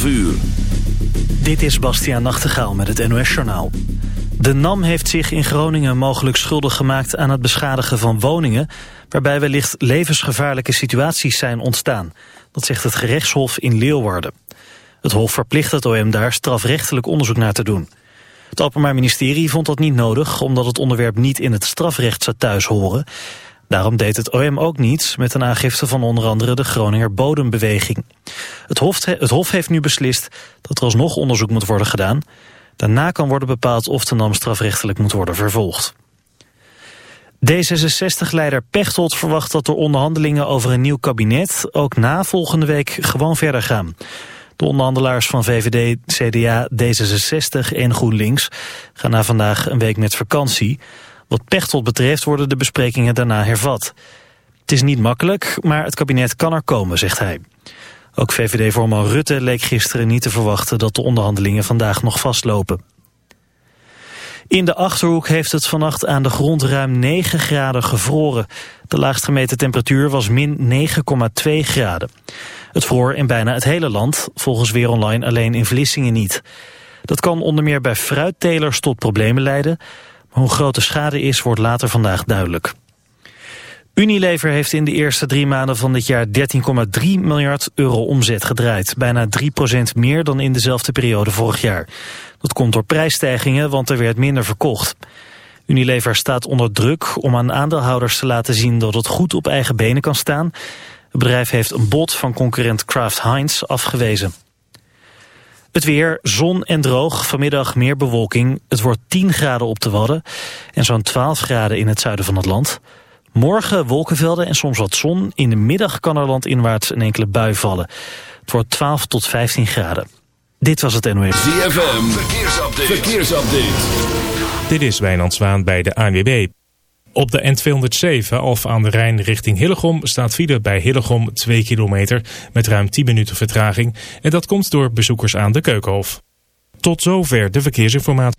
12 uur. Dit is Bastiaan Nachtegaal met het NOS-journaal. De NAM heeft zich in Groningen mogelijk schuldig gemaakt aan het beschadigen van woningen... waarbij wellicht levensgevaarlijke situaties zijn ontstaan. Dat zegt het gerechtshof in Leeuwarden. Het hof verplicht het OM daar strafrechtelijk onderzoek naar te doen. Het Openbaar Ministerie vond dat niet nodig... omdat het onderwerp niet in het strafrecht zou thuis horen... Daarom deed het OM ook niets met een aangifte van onder andere de Groninger Bodembeweging. Het Hof, het Hof heeft nu beslist dat er alsnog onderzoek moet worden gedaan. Daarna kan worden bepaald of de NAM strafrechtelijk moet worden vervolgd. D66-leider Pechtold verwacht dat de onderhandelingen over een nieuw kabinet ook na volgende week gewoon verder gaan. De onderhandelaars van VVD, CDA, D66 en GroenLinks gaan na vandaag een week met vakantie. Wat Pechtold betreft worden de besprekingen daarna hervat. Het is niet makkelijk, maar het kabinet kan er komen, zegt hij. Ook VVD-voorman Rutte leek gisteren niet te verwachten dat de onderhandelingen vandaag nog vastlopen. In de Achterhoek heeft het vannacht aan de grond ruim 9 graden gevroren. De laagst gemeten temperatuur was min 9,2 graden. Het vroor in bijna het hele land, volgens Weer Online alleen in Vlissingen niet. Dat kan onder meer bij fruittelers tot problemen leiden... Hoe groot de schade is, wordt later vandaag duidelijk. Unilever heeft in de eerste drie maanden van dit jaar 13,3 miljard euro omzet gedraaid. Bijna 3% meer dan in dezelfde periode vorig jaar. Dat komt door prijsstijgingen, want er werd minder verkocht. Unilever staat onder druk om aan aandeelhouders te laten zien dat het goed op eigen benen kan staan. Het bedrijf heeft een bod van concurrent Kraft Heinz afgewezen. Het weer, zon en droog, vanmiddag meer bewolking. Het wordt 10 graden op de Wadden en zo'n 12 graden in het zuiden van het land. Morgen wolkenvelden en soms wat zon. In de middag kan er landinwaarts een enkele bui vallen. Het wordt 12 tot 15 graden. Dit was het NOS. ZFM, verkeersupdate. verkeersupdate. Dit is Wijnand Zwaan bij de ANWB. Op de N207 of aan de Rijn richting Hillegom staat file bij Hillegom 2 kilometer met ruim 10 minuten vertraging. En dat komt door bezoekers aan de Keukenhof. Tot zover de verkeersinformatie.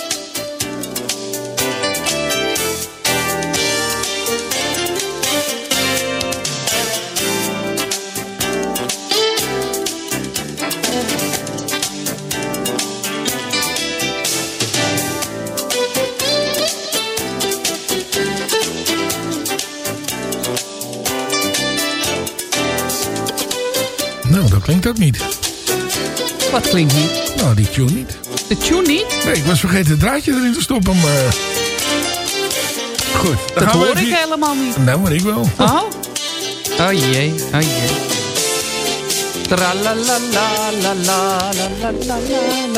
Klinkt ook niet. Wat klinkt niet? Nou, die tune niet. De tune niet? Nee, ik was vergeten het draadje erin te stoppen. Maar... Goed. Dat hoor ik helemaal niet. Nou, maar ik wel. Oh? Oh jee, oh jee.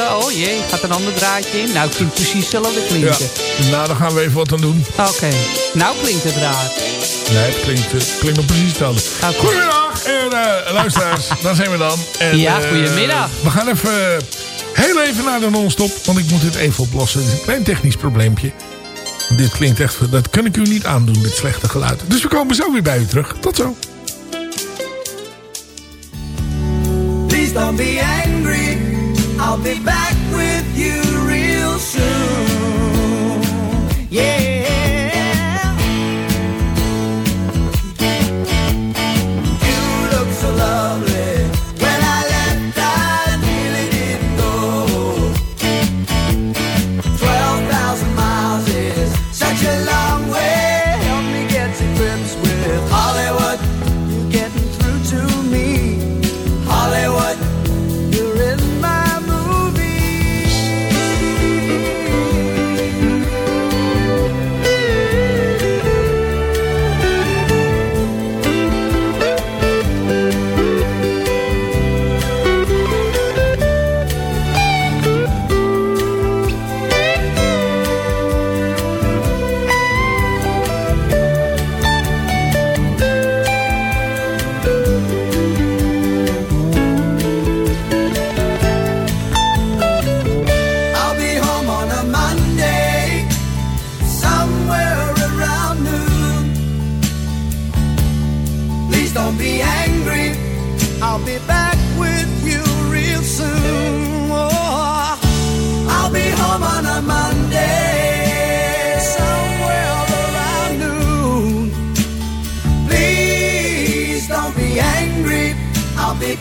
Oh jee, gaat een ander draadje in? Nou, klinkt precies hetzelfde klinken. Ja. Nou, dan gaan we even wat aan doen. Oké. Nou klinkt het raar. Nee, het klinkt, het klinkt nog precies hetzelfde. Okay. Goedemiddag, uh, luisteraars. daar zijn we dan. En, ja, goedemiddag. Uh, we gaan even, heel even naar de non-stop. Want ik moet dit even oplossen. Het is een klein technisch probleempje. Dit klinkt echt, dat kan ik u niet aandoen, dit slechte geluid. Dus we komen zo weer bij u terug. Tot zo. Please don't be angry. I'll be back with you real soon. Yeah. Hollywood.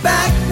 back.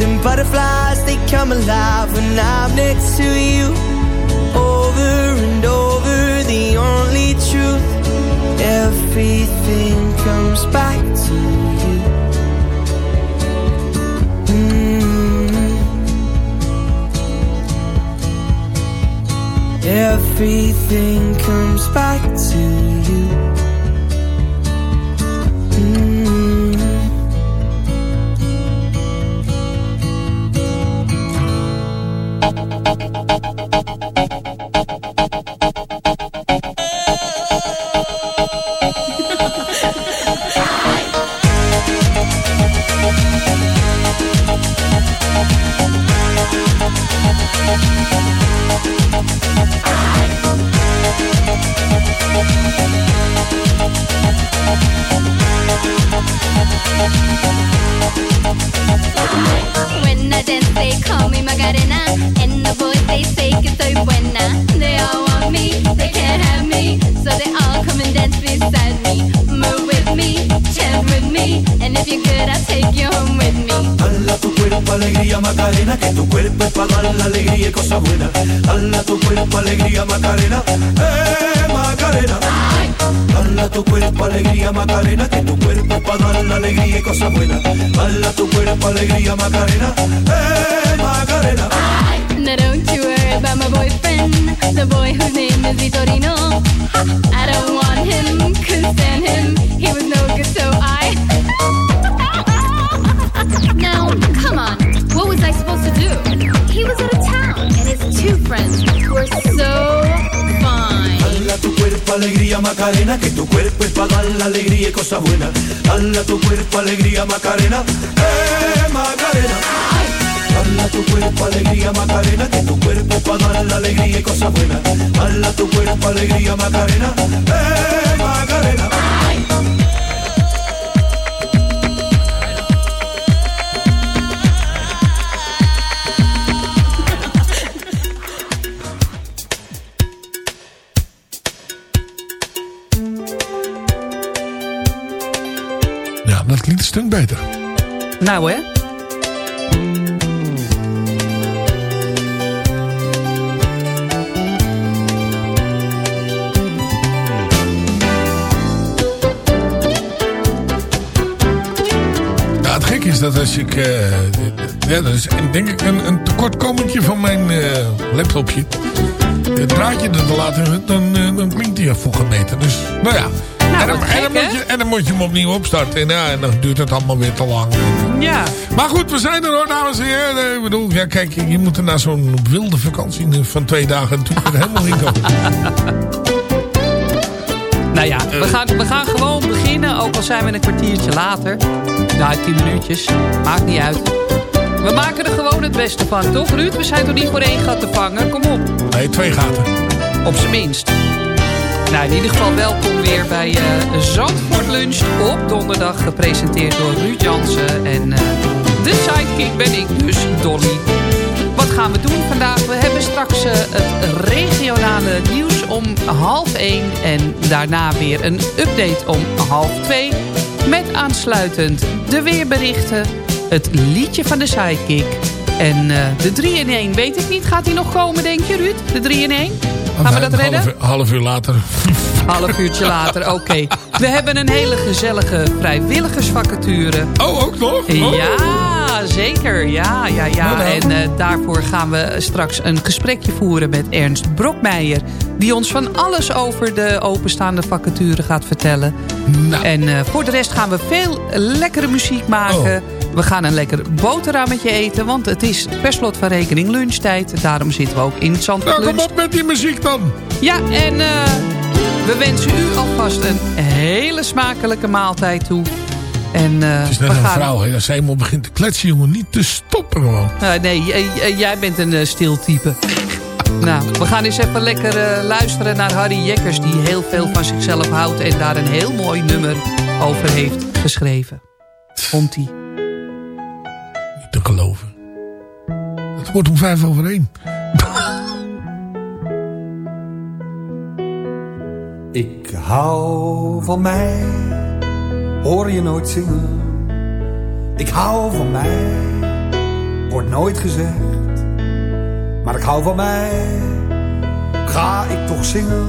Them butterflies, they come alive when I'm next to you. Over and over, the only truth. Everything comes back to you. Mm. Everything comes back to you. Alegría, Macarena, que tu cuerpo es para dar la alegría y cosas buenas. Hala tu cuerpo, alegría, Macarena, eh, Macarena. Hala tu cuerpo, alegría, Macarena, que tu cuerpo es para dar la alegría y cosas buenas. Hala tu cuerpo, alegría, Macarena, eh, Macarena. Now don't you worry about my boyfriend, the boy whose name is Vitorino. I don't want him, couldn't stand him. Friends were so fine. Hala tu cuerpo, alegría, Macarena, que tu cuerpo es para dar la alegría y cosas buenas. Hala tu cuerpo, alegría, Macarena, eh, Macarena. Hala tu cuerpo, alegría, Macarena, que tu cuerpo para dar la alegría y cosas buenas. Hala tu cuerpo, alegría, Macarena, eh, Macarena. Stuk beter. Nou hè? Ja, het gek is dat als ik... eh, ja, dat is en denk ik een, een tekortkomingje van mijn eh, laptopje. Het draadje er te laten, dan, eh, dan klinkt die volgens beter. Dus, nou ja. wat en, dan gek, moet hè? je, en dan moet je hem opnieuw opstarten. En, ja, en dan duurt het allemaal weer te lang. Ja. Maar goed, we zijn er hoor, dames en heren. Ik bedoel, ja, kijk, je moet er na zo'n wilde vakantie van twee dagen natuurlijk helemaal in komen. Nou ja, we gaan, we gaan gewoon beginnen, ook al zijn we een kwartiertje later. Nou, tien minuutjes. Maakt niet uit. We maken er gewoon het beste van, toch Ruud? We zijn toch niet voor één gat te vangen? Kom op. Nee, twee gaten. Op zijn minst. Nou, in ieder geval welkom weer bij eh Zandvoort Lunch op donderdag. Gepresenteerd door Ruud Jansen. En eh, de sidekick ben ik dus, Dolly. Wat gaan we doen vandaag? We hebben straks eh, het regionale nieuws om half één. En daarna weer een update om half twee. Met aansluitend de weerberichten. Het liedje van de sidekick. En de 3 in 1 weet ik niet. Gaat die nog komen, denk je, Ruud? De 3 in 1? Gaan we dat redden? Half, half uur later. Half uurtje later, oké. We hebben een hele gezellige vrijwilligersvacature. Oh, ook nog? Oh. Ja, zeker. Ja, ja, ja. Nou. En eh, daarvoor gaan we straks een gesprekje voeren met Ernst Brokmeijer. Die ons van alles over de openstaande vacature gaat vertellen. Nou. En eh, voor de rest gaan we veel lekkere muziek maken. We gaan een lekker boterhammetje eten. Want het is per slot van rekening lunchtijd. Daarom zitten we ook in het Zandvoort Nou, kom op met die muziek dan. Ja, en eh, we wensen u alvast een hele smakelijke maaltijd toe. En, eh, Het is net een vrouw, hè. Als zij eenmaal begint te kletsen, jongen, niet te stoppen gewoon. Eh, nee, jij bent een stil type. Nou, we gaan eens even lekker luisteren naar Harry Jekkers... die heel veel van zichzelf houdt... en daar een heel mooi nummer over heeft geschreven. Komt-ie. Het wordt om vijf over één. Ik hou van mij, hoor je nooit zingen. Ik hou van mij, wordt nooit gezegd. Maar ik hou van mij, ga ik toch zingen.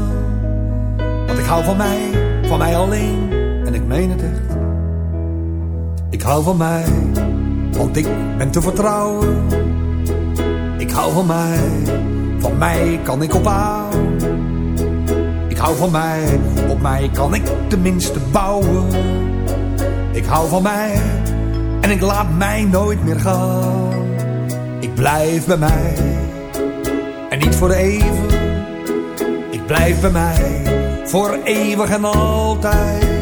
Want ik hou van mij, van mij alleen. En ik meen het echt. Ik hou van mij, want ik ben te vertrouwen. Ik hou van mij, van mij kan ik op. Ik hou van mij, op mij kan ik tenminste bouwen. Ik hou van mij en ik laat mij nooit meer gaan. Ik blijf bij mij en niet voor even. Ik blijf bij mij voor eeuwig en altijd.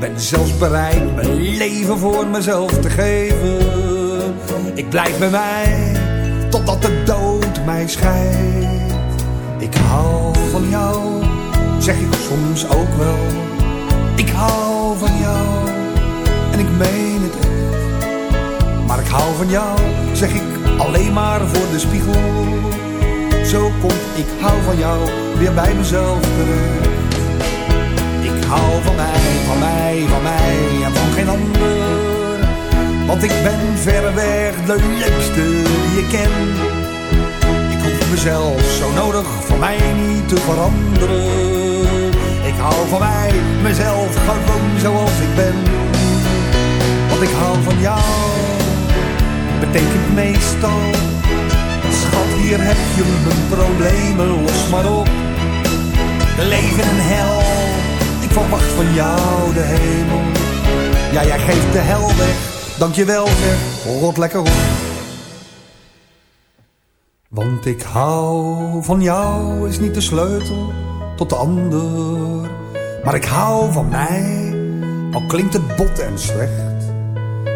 Ben zelfs bereid mijn leven voor mezelf te geven. Ik blijf bij mij totdat de dood mij scheidt. Ik hou van jou, zeg ik soms ook wel. Ik hou van jou en ik meen het echt. Maar ik hou van jou, zeg ik alleen maar voor de spiegel. Zo komt ik hou van jou weer bij mezelf terecht. Hou van mij, van mij, van mij en van geen ander. Want ik ben verreweg de leukste die ik ken. Ik hoef mezelf zo nodig voor mij niet te veranderen. Ik hou van mij, mezelf gewoon zoals ik ben. Want ik hou van jou, betekent meestal. Schat, hier heb je mijn problemen, los maar op. Leven en hel, verwacht van jou de hemel. Ja, jij geeft de hel weg, dankjewel zeg, rot lekker op. Want ik hou van jou is niet de sleutel tot de ander. Maar ik hou van mij, al klinkt het bot en slecht.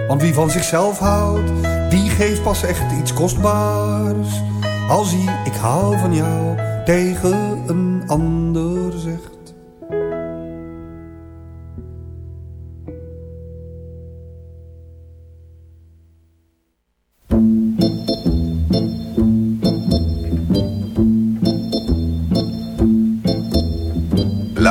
Want wie van zichzelf houdt, die geeft pas echt iets kostbaars. Als hij ik hou van jou tegen een ander zegt.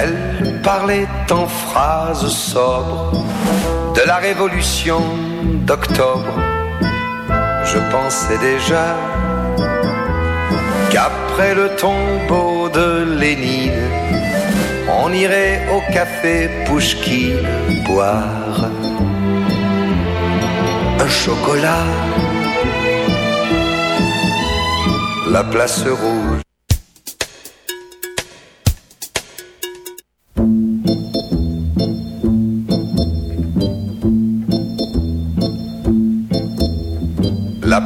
Elle parlait en phrases sobres de la révolution d'octobre. Je pensais déjà qu'après le tombeau de Lénine, on irait au café Pouchkine boire un chocolat. La place rouge.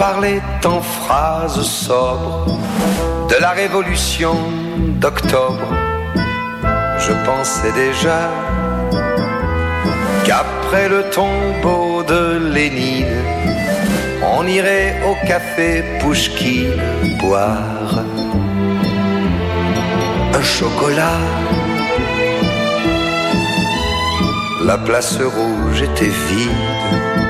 parlait en phrases sobres de la révolution d'octobre. Je pensais déjà qu'après le tombeau de Lénine, on irait au café Pouchki boire un chocolat. La place rouge était vide.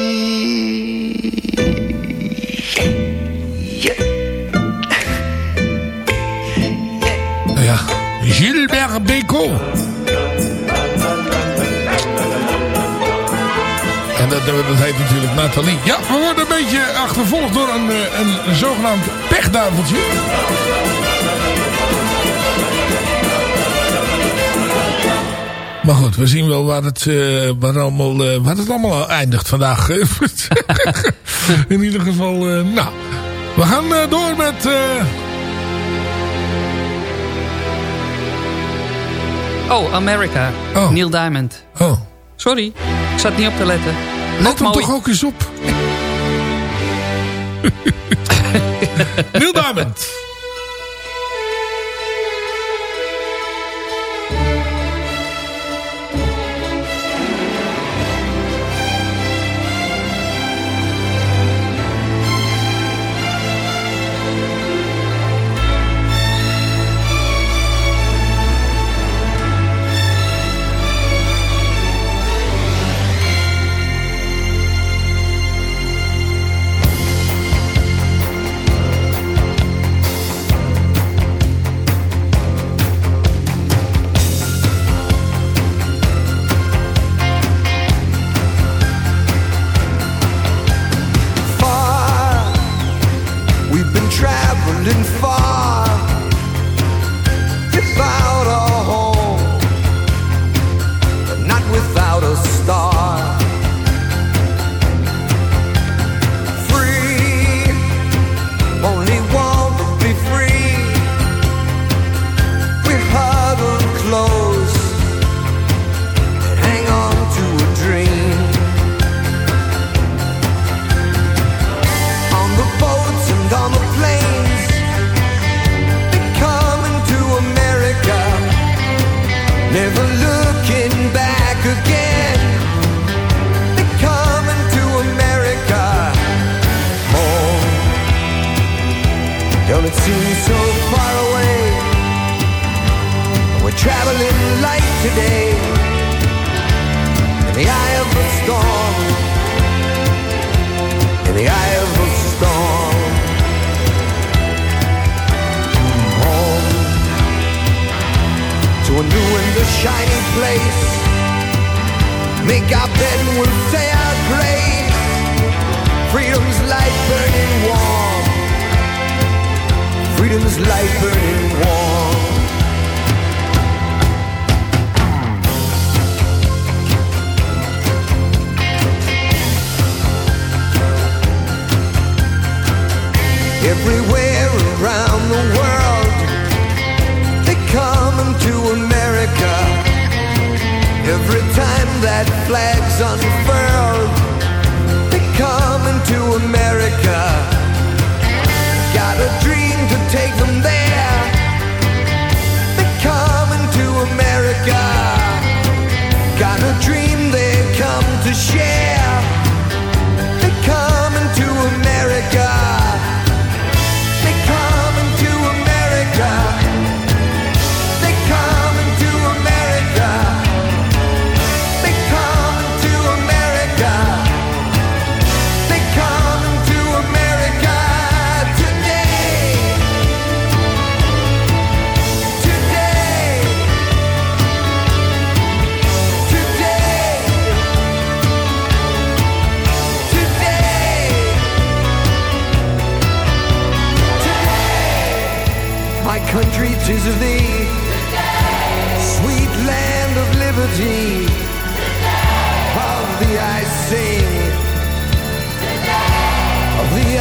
Bécaud. En dat, dat heet natuurlijk Nathalie. Ja, we worden een beetje achtervolgd door een, eh, een, zogenaamd pechduiveltje. Maar goed, we zien wel waar het, uh, waar allemaal, uh, waar het allemaal eindigt vandaag. In ieder geval, nou. We gaan door met... Oh, America. Oh. Neil Diamond. Oh. Sorry, ik zat niet op te letten. Let hem toch ook eens op. Neil Diamond. Today in the eye of the storm. In the eye of the storm. Home to a new and a shiny place. Make our bed and we'll say our grace. Freedom's light burning warm. Freedom's light burning warm. Everywhere around the world, they come America. Every time that flag's unfurled, they come into America. melody of the icing the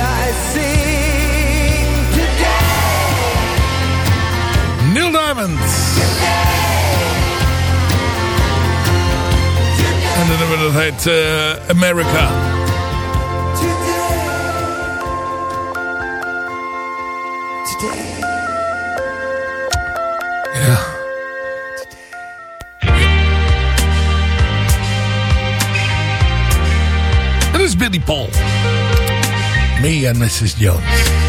En de nummer dat heet uh, America. Today. Today. Ja. Paul. Me and Mrs. Jones.